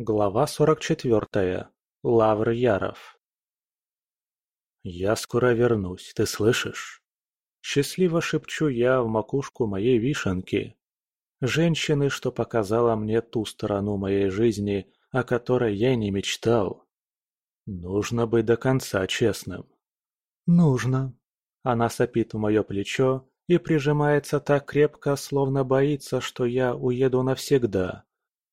Глава сорок четвертая. Лавр Яров. «Я скоро вернусь, ты слышишь?» Счастливо шепчу я в макушку моей вишенки. Женщины, что показала мне ту сторону моей жизни, о которой я не мечтал. Нужно быть до конца честным. «Нужно». Она сопит в мое плечо и прижимается так крепко, словно боится, что я уеду навсегда.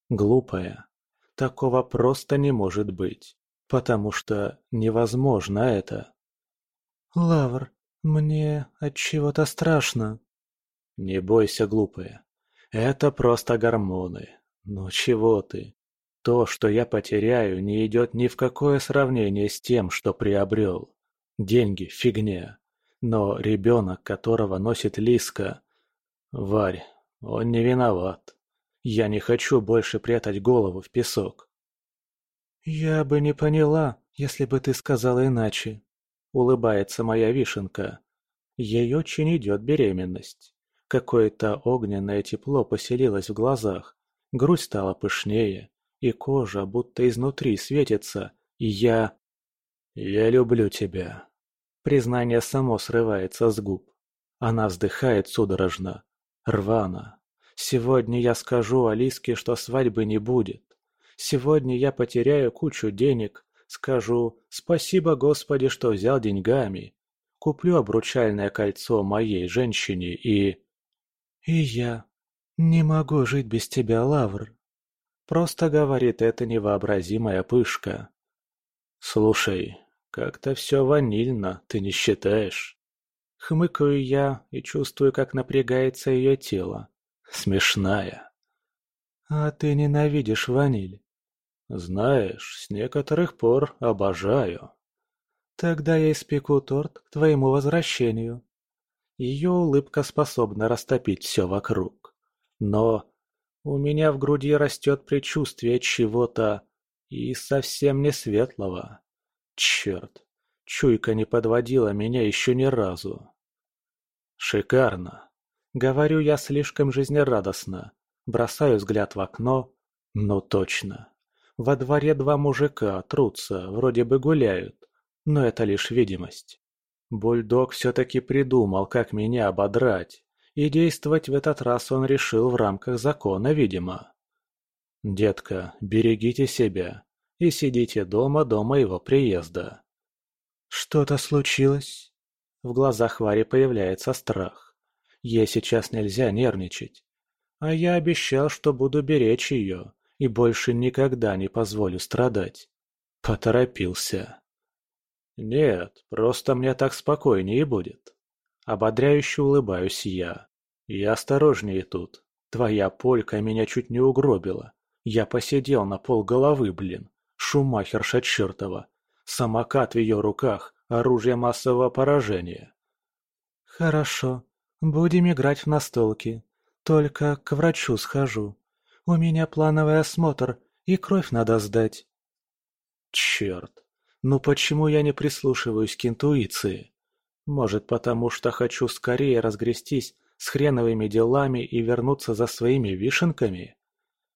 Глупая. Такого просто не может быть, потому что невозможно это. «Лавр, мне от чего-то страшно». «Не бойся, глупая. Это просто гормоны. Ну чего ты? То, что я потеряю, не идет ни в какое сравнение с тем, что приобрел. Деньги – фигня. Но ребенок, которого носит Лиска... Варь, он не виноват. Я не хочу больше прятать голову в песок. «Я бы не поняла, если бы ты сказала иначе», — улыбается моя вишенка. Ей очень идет беременность. Какое-то огненное тепло поселилось в глазах, грудь стала пышнее, и кожа будто изнутри светится, и я... «Я люблю тебя». Признание само срывается с губ. Она вздыхает судорожно, рвано. «Сегодня я скажу Алиске, что свадьбы не будет. Сегодня я потеряю кучу денег, скажу «Спасибо, Господи, что взял деньгами». Куплю обручальное кольцо моей женщине и... «И я не могу жить без тебя, Лавр», — просто говорит эта невообразимая пышка. «Слушай, как-то все ванильно, ты не считаешь?» Хмыкаю я и чувствую, как напрягается ее тело. Смешная. «А ты ненавидишь ваниль?» «Знаешь, с некоторых пор обожаю». «Тогда я испеку торт к твоему возвращению», ее улыбка способна растопить все вокруг. Но у меня в груди растет предчувствие чего-то и совсем не светлого. Черт, чуйка не подводила меня еще ни разу. Шикарно. Говорю я слишком жизнерадостно. Бросаю взгляд в окно. Ну точно. Во дворе два мужика трутся, вроде бы гуляют. Но это лишь видимость. Бульдог все-таки придумал, как меня ободрать, и действовать в этот раз он решил в рамках закона, видимо. «Детка, берегите себя и сидите дома до моего приезда». «Что-то случилось?» В глазах Вари появляется страх. Ей сейчас нельзя нервничать. А я обещал, что буду беречь ее и больше никогда не позволю страдать. Поторопился. «Нет, просто мне так спокойнее будет». Ободряюще улыбаюсь я. «Я осторожнее тут. Твоя полька меня чуть не угробила. Я посидел на пол головы, блин. Шумахерша чертова. Самокат в ее руках, оружие массового поражения». «Хорошо. Будем играть в настолки. Только к врачу схожу. У меня плановый осмотр, и кровь надо сдать». «Черт. Ну почему я не прислушиваюсь к интуиции? Может, потому что хочу скорее разгрестись с хреновыми делами и вернуться за своими вишенками?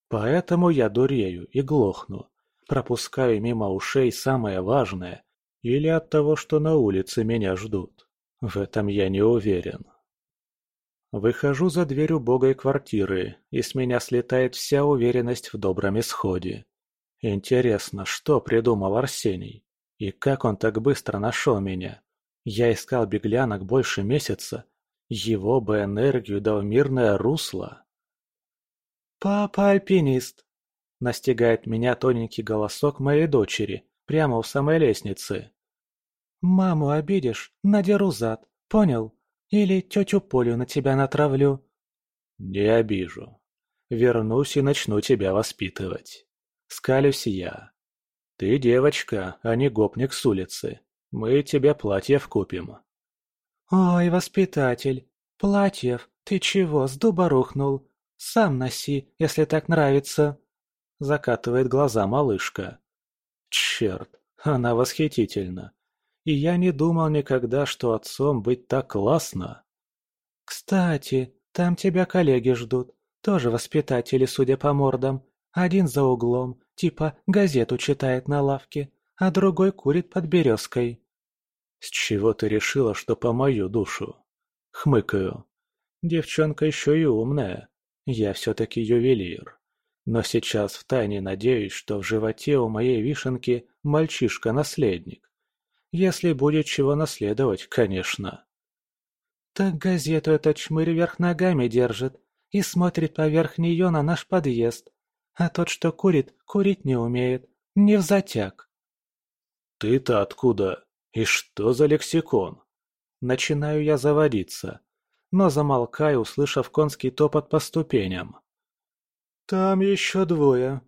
Поэтому я дурею и глохну, пропускаю мимо ушей самое важное, или от того, что на улице меня ждут. В этом я не уверен. Выхожу за дверь убогой квартиры, и с меня слетает вся уверенность в добром исходе. Интересно, что придумал Арсений? И как он так быстро нашел меня? Я искал беглянок больше месяца. Его бы энергию да мирное русло. «Папа альпинист!» Настигает меня тоненький голосок моей дочери, прямо у самой лестницы. «Маму обидишь, надеру зад, понял? Или тетю Полю на тебя натравлю?» «Не обижу. Вернусь и начну тебя воспитывать. Скалюсь я. «Ты девочка, а не гопник с улицы. Мы тебе платьев купим». «Ой, воспитатель, платьев, ты чего, с дуба рухнул? Сам носи, если так нравится». Закатывает глаза малышка. Черт, она восхитительна. И я не думал никогда, что отцом быть так классно. «Кстати, там тебя коллеги ждут. Тоже воспитатели, судя по мордам. Один за углом, типа газету читает на лавке, а другой курит под березкой. «С чего ты решила, что по мою душу?» Хмыкаю. Девчонка еще и умная. Я все-таки ювелир. Но сейчас втайне надеюсь, что в животе у моей вишенки мальчишка-наследник. Если будет чего наследовать, конечно. Так газету этот чмырь вверх ногами держит и смотрит поверх нее на наш подъезд. А тот, что курит, курить не умеет. Не в затяг. Ты-то откуда? И что за лексикон? Начинаю я заводиться, но замолкаю, услышав конский топот по ступеням. Там еще двое.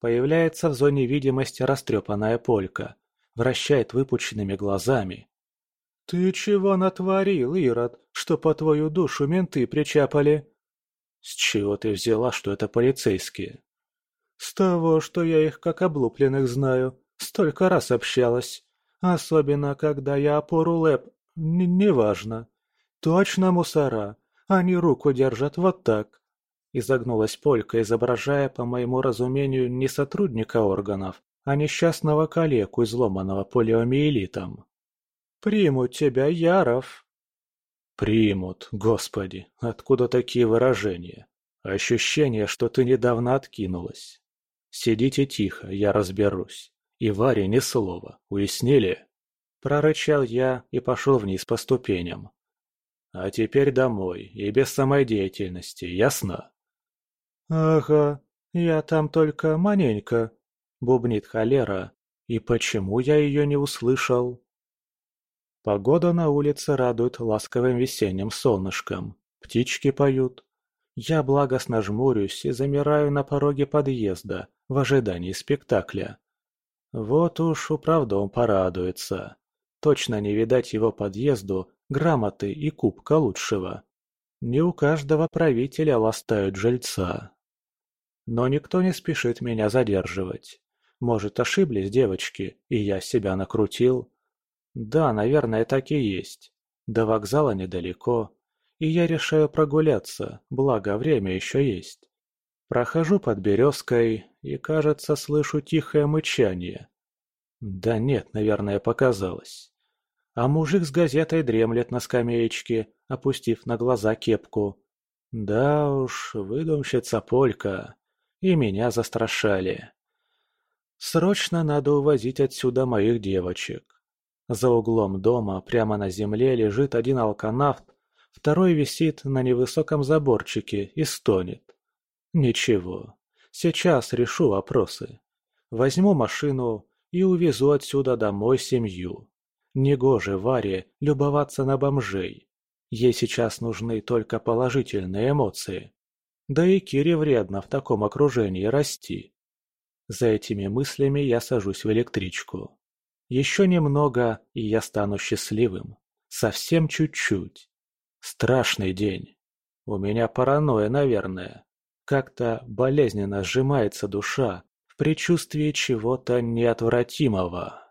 Появляется в зоне видимости растрепанная полька, вращает выпученными глазами. «Ты чего натворил, Ирод, что по твою душу менты причапали?» «С чего ты взяла, что это полицейские?» «С того, что я их как облупленных знаю. Столько раз общалась. Особенно, когда я опору лэп... Неважно. Точно мусора. Они руку держат вот так. Изогнулась Полька, изображая, по моему разумению, не сотрудника органов, а несчастного калеку, изломанного полиомиелитом. «Примут тебя, Яров!» «Примут, господи! Откуда такие выражения? Ощущение, что ты недавно откинулась. Сидите тихо, я разберусь. И Варе ни слова, уяснили?» Прорычал я и пошел вниз по ступеням. «А теперь домой, и без самодеятельности, ясно?» «Ага, я там только маленько», — бубнит холера. «И почему я ее не услышал?» Погода на улице радует ласковым весенним солнышком. Птички поют. Я благостно жмурюсь и замираю на пороге подъезда в ожидании спектакля. Вот уж управдом порадуется. Точно не видать его подъезду грамоты и кубка лучшего. Не у каждого правителя ластают жильца. Но никто не спешит меня задерживать. Может, ошиблись девочки, и я себя накрутил? Да, наверное, так и есть. До вокзала недалеко, и я решаю прогуляться, благо время еще есть. Прохожу под березкой и, кажется, слышу тихое мычание. Да нет, наверное, показалось. А мужик с газетой дремлет на скамеечке, опустив на глаза кепку. Да уж, выдумщица Полька и меня застрашали. Срочно надо увозить отсюда моих девочек. За углом дома прямо на земле лежит один алканавт, второй висит на невысоком заборчике и стонет. Ничего, сейчас решу вопросы. Возьму машину и увезу отсюда домой семью. Негоже Варе любоваться на бомжей. Ей сейчас нужны только положительные эмоции. Да и Кире вредно в таком окружении расти. За этими мыслями я сажусь в электричку. Еще немного, и я стану счастливым. Совсем чуть-чуть. Страшный день. У меня паранойя, наверное. Как-то болезненно сжимается душа в предчувствии чего-то неотвратимого.